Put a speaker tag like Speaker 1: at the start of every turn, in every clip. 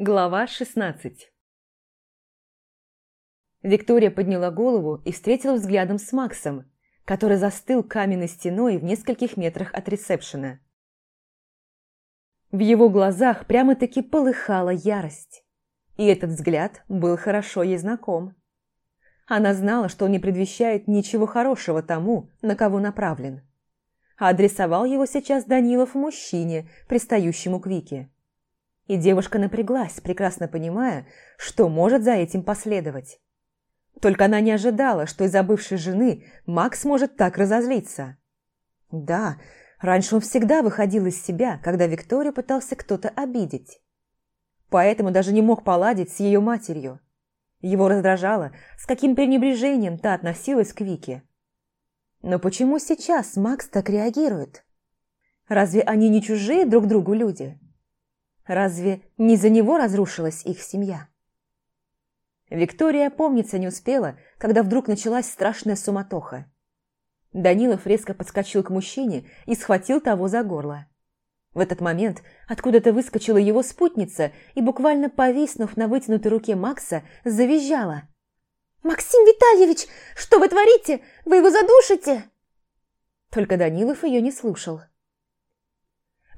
Speaker 1: Глава 16 Виктория подняла голову и встретила взглядом с Максом, который застыл каменной стеной в нескольких метрах от ресепшена. В его глазах прямо-таки полыхала ярость, и этот взгляд был хорошо ей знаком. Она знала, что он не предвещает ничего хорошего тому, на кого направлен. А адресовал его сейчас Данилов мужчине, пристающему к Вике. И девушка напряглась, прекрасно понимая, что может за этим последовать. Только она не ожидала, что из-за бывшей жены Макс может так разозлиться. Да, раньше он всегда выходил из себя, когда Викторию пытался кто-то обидеть. Поэтому даже не мог поладить с ее матерью. Его раздражало, с каким пренебрежением та относилась к Вике. Но почему сейчас Макс так реагирует? Разве они не чужие друг другу люди? Разве не за него разрушилась их семья? Виктория помниться не успела, когда вдруг началась страшная суматоха. Данилов резко подскочил к мужчине и схватил того за горло. В этот момент откуда-то выскочила его спутница и, буквально повиснув на вытянутой руке Макса, завизжала. «Максим Витальевич, что вы творите? Вы его задушите!» Только Данилов ее не слушал.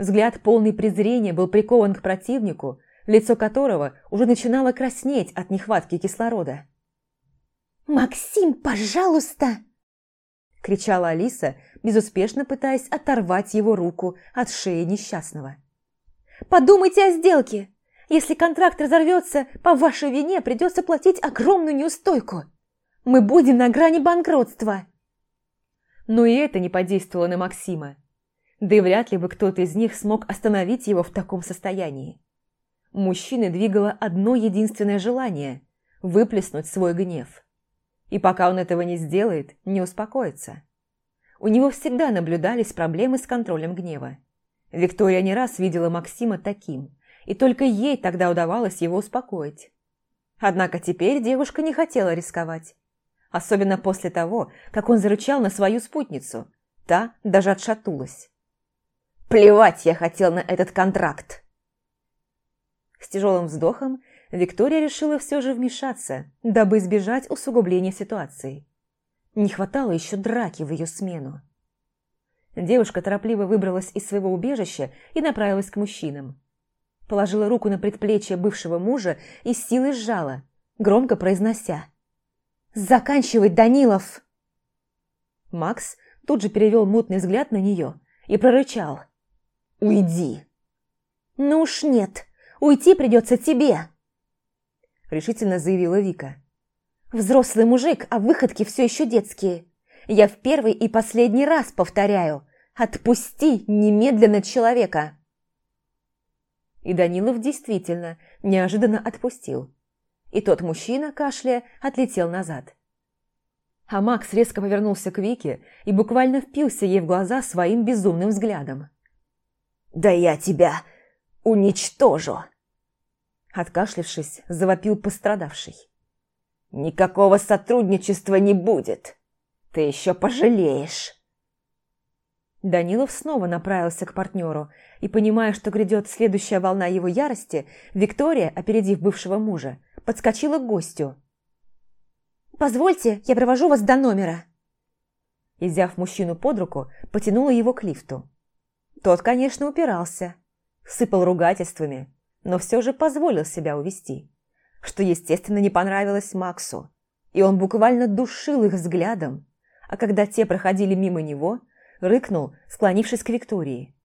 Speaker 1: Взгляд полный презрения был прикован к противнику, лицо которого уже начинало краснеть от нехватки кислорода. «Максим, пожалуйста!» – кричала Алиса, безуспешно пытаясь оторвать его руку от шеи несчастного. «Подумайте о сделке! Если контракт разорвется, по вашей вине придется платить огромную неустойку. Мы будем на грани банкротства!» Но и это не подействовало на Максима. Да и вряд ли бы кто-то из них смог остановить его в таком состоянии. Мужчины двигало одно единственное желание – выплеснуть свой гнев. И пока он этого не сделает, не успокоится. У него всегда наблюдались проблемы с контролем гнева. Виктория не раз видела Максима таким, и только ей тогда удавалось его успокоить. Однако теперь девушка не хотела рисковать. Особенно после того, как он зарычал на свою спутницу. Та даже отшатулась. Плевать я хотел на этот контракт. С тяжелым вздохом Виктория решила все же вмешаться, дабы избежать усугубления ситуации. Не хватало еще драки в ее смену. Девушка торопливо выбралась из своего убежища и направилась к мужчинам. Положила руку на предплечье бывшего мужа и силой сжала, громко произнося «Заканчивай, Данилов!» Макс тут же перевел мутный взгляд на нее и прорычал – Уйди!» «Ну уж нет, уйти придется тебе!» Решительно заявила Вика. «Взрослый мужик, а выходки все еще детские. Я в первый и последний раз повторяю. Отпусти немедленно человека!» И Данилов действительно неожиданно отпустил. И тот мужчина, кашляя, отлетел назад. А Макс резко повернулся к Вике и буквально впился ей в глаза своим безумным взглядом. «Да я тебя уничтожу!» Откашлившись, завопил пострадавший. «Никакого сотрудничества не будет! Ты еще пожалеешь!» Данилов снова направился к партнеру, и, понимая, что грядет следующая волна его ярости, Виктория, опередив бывшего мужа, подскочила к гостю. «Позвольте, я провожу вас до номера!» И, мужчину под руку, потянула его к лифту. Тот, конечно, упирался, сыпал ругательствами, но все же позволил себя увести, что, естественно, не понравилось Максу, и он буквально душил их взглядом, а когда те проходили мимо него, рыкнул, склонившись к Виктории.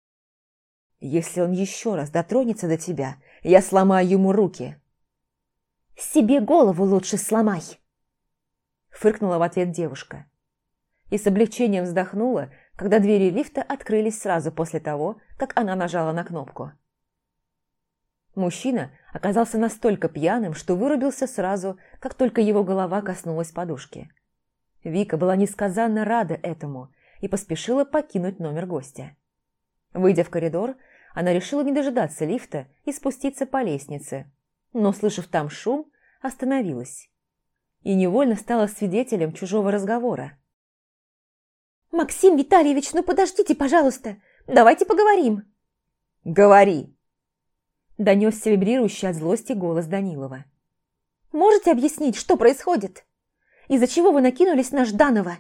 Speaker 1: «Если он еще раз дотронется до тебя, я сломаю ему руки». «Себе голову лучше сломай!» Фыркнула в ответ девушка. И с облегчением вздохнула, когда двери лифта открылись сразу после того, как она нажала на кнопку. Мужчина оказался настолько пьяным, что вырубился сразу, как только его голова коснулась подушки. Вика была несказанно рада этому и поспешила покинуть номер гостя. Выйдя в коридор, она решила не дожидаться лифта и спуститься по лестнице, но, слышав там шум, остановилась. И невольно стала свидетелем чужого разговора. «Максим Витальевич, ну подождите, пожалуйста. Давайте поговорим». «Говори». Донесся вибрирующий от злости голос Данилова.
Speaker 2: «Можете объяснить, что происходит? Из-за чего вы накинулись на Жданова?»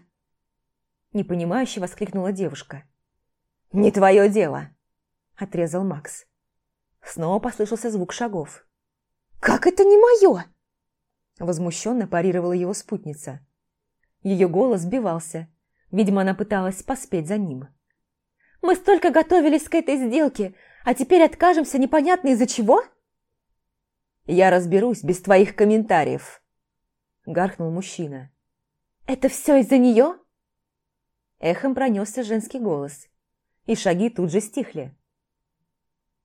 Speaker 1: Непонимающе воскликнула девушка.
Speaker 3: «Не твое дело!»
Speaker 1: – отрезал Макс. Снова послышался звук шагов.
Speaker 2: «Как это не мое?»
Speaker 1: Возмущенно парировала его спутница. Ее голос сбивался. Видимо, она пыталась поспеть за ним.
Speaker 2: «Мы столько готовились к этой сделке, а теперь откажемся непонятно из-за чего?»
Speaker 3: «Я разберусь без твоих комментариев», – гаркнул мужчина.
Speaker 2: «Это все из-за нее?»
Speaker 1: Эхом пронесся женский голос, и шаги тут же стихли.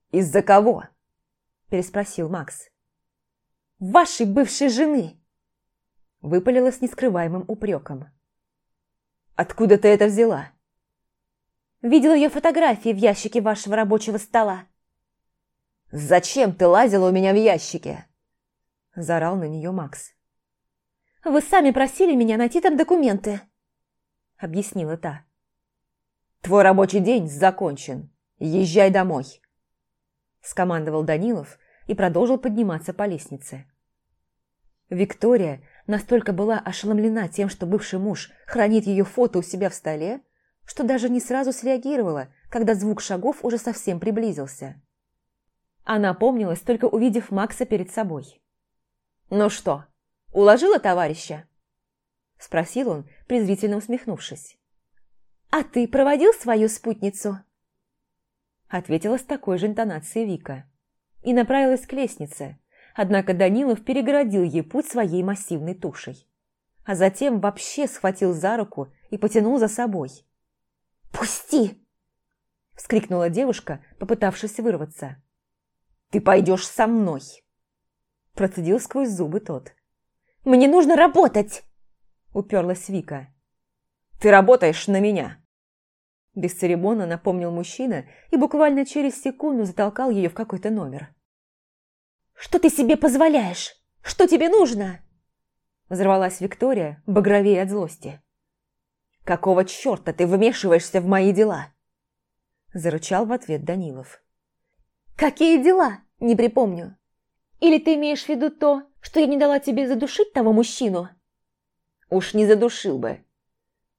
Speaker 3: «Из-за кого?»
Speaker 1: – переспросил Макс.
Speaker 2: «Вашей бывшей жены!»
Speaker 1: – выпалила с нескрываемым упреком.
Speaker 3: «Откуда ты это взяла?»
Speaker 2: «Видела ее фотографии в ящике вашего рабочего стола».
Speaker 3: «Зачем ты лазила у меня в ящике?»
Speaker 1: – заорал на нее Макс.
Speaker 2: «Вы сами просили меня найти там документы», –
Speaker 1: объяснила та.
Speaker 3: «Твой рабочий день закончен. Езжай домой».
Speaker 1: – скомандовал Данилов и продолжил подниматься по лестнице. Виктория настолько была ошеломлена тем, что бывший муж хранит ее фото у себя в столе, что даже не сразу среагировала, когда звук шагов уже совсем приблизился. Она помнилась, только увидев Макса перед собой.
Speaker 3: «Ну что, уложила товарища?»
Speaker 1: Спросил он, презрительно усмехнувшись.
Speaker 2: «А ты проводил свою спутницу?»
Speaker 1: Ответила с такой же интонацией Вика. И направилась к лестнице, однако Данилов перегородил ей путь своей массивной тушей. А затем вообще схватил за руку и потянул за собой.
Speaker 2: «Пусти!»
Speaker 1: – вскрикнула девушка, попытавшись вырваться.
Speaker 3: «Ты пойдешь со мной!»
Speaker 1: – процедил сквозь зубы тот.
Speaker 2: «Мне нужно работать!»
Speaker 1: – уперлась Вика.
Speaker 3: «Ты работаешь на меня!»
Speaker 1: Бесцеремонно напомнил мужчина и буквально через секунду затолкал ее в какой-то номер.
Speaker 2: «Что ты себе позволяешь? Что тебе нужно?»
Speaker 1: Взорвалась Виктория, багровее от злости.
Speaker 3: «Какого черта ты вмешиваешься в мои дела?»
Speaker 1: Зарычал в ответ Данилов.
Speaker 2: «Какие дела? Не припомню. Или ты имеешь в виду то, что я не дала тебе задушить того мужчину?»
Speaker 3: «Уж не задушил бы.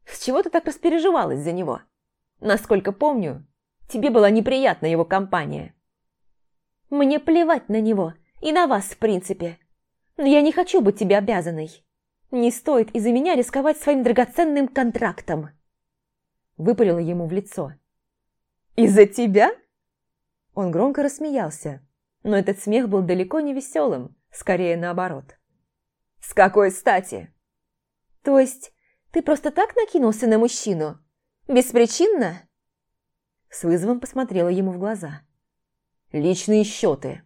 Speaker 3: С чего ты так распереживалась за него?» Насколько помню, тебе была неприятна его компания.
Speaker 2: Мне плевать на него и на вас, в принципе. Но я не хочу быть тебе обязанной. Не стоит из-за меня рисковать своим драгоценным контрактом.
Speaker 1: Выпалила ему в лицо.
Speaker 3: «Из-за тебя?»
Speaker 1: Он громко рассмеялся, но этот смех был далеко не веселым, скорее наоборот.
Speaker 3: «С какой стати?»
Speaker 2: «То есть ты просто так накинулся на мужчину, Беспричинно?»
Speaker 1: С вызовом посмотрела ему в глаза.
Speaker 3: «Личные счеты».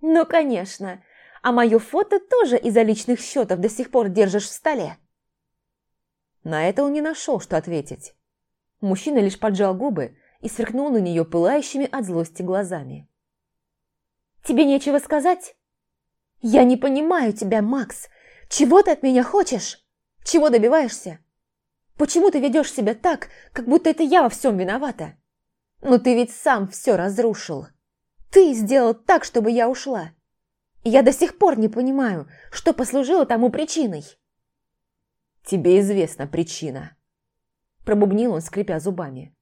Speaker 2: «Ну, конечно. А мое фото тоже из-за личных счетов до сих пор держишь в столе».
Speaker 1: На это он не нашел, что ответить. Мужчина лишь поджал губы и сверкнул на нее пылающими от злости глазами.
Speaker 2: «Тебе нечего сказать?» «Я не понимаю тебя, Макс. Чего ты от меня хочешь? Чего добиваешься?» Почему ты ведешь себя так, как будто это я во всем виновата? Но ты ведь сам все разрушил. Ты сделал так, чтобы я ушла. Я до сих пор не понимаю, что послужило тому причиной.
Speaker 3: Тебе известна причина.
Speaker 1: Пробубнил он, скрипя зубами.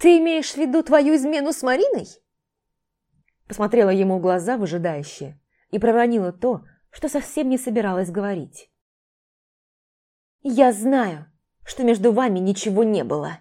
Speaker 2: Ты имеешь в виду твою измену с Мариной?
Speaker 1: Посмотрела ему в глаза выжидающе и проронила то, что совсем не собиралась говорить.
Speaker 2: «Я знаю, что между вами ничего не было.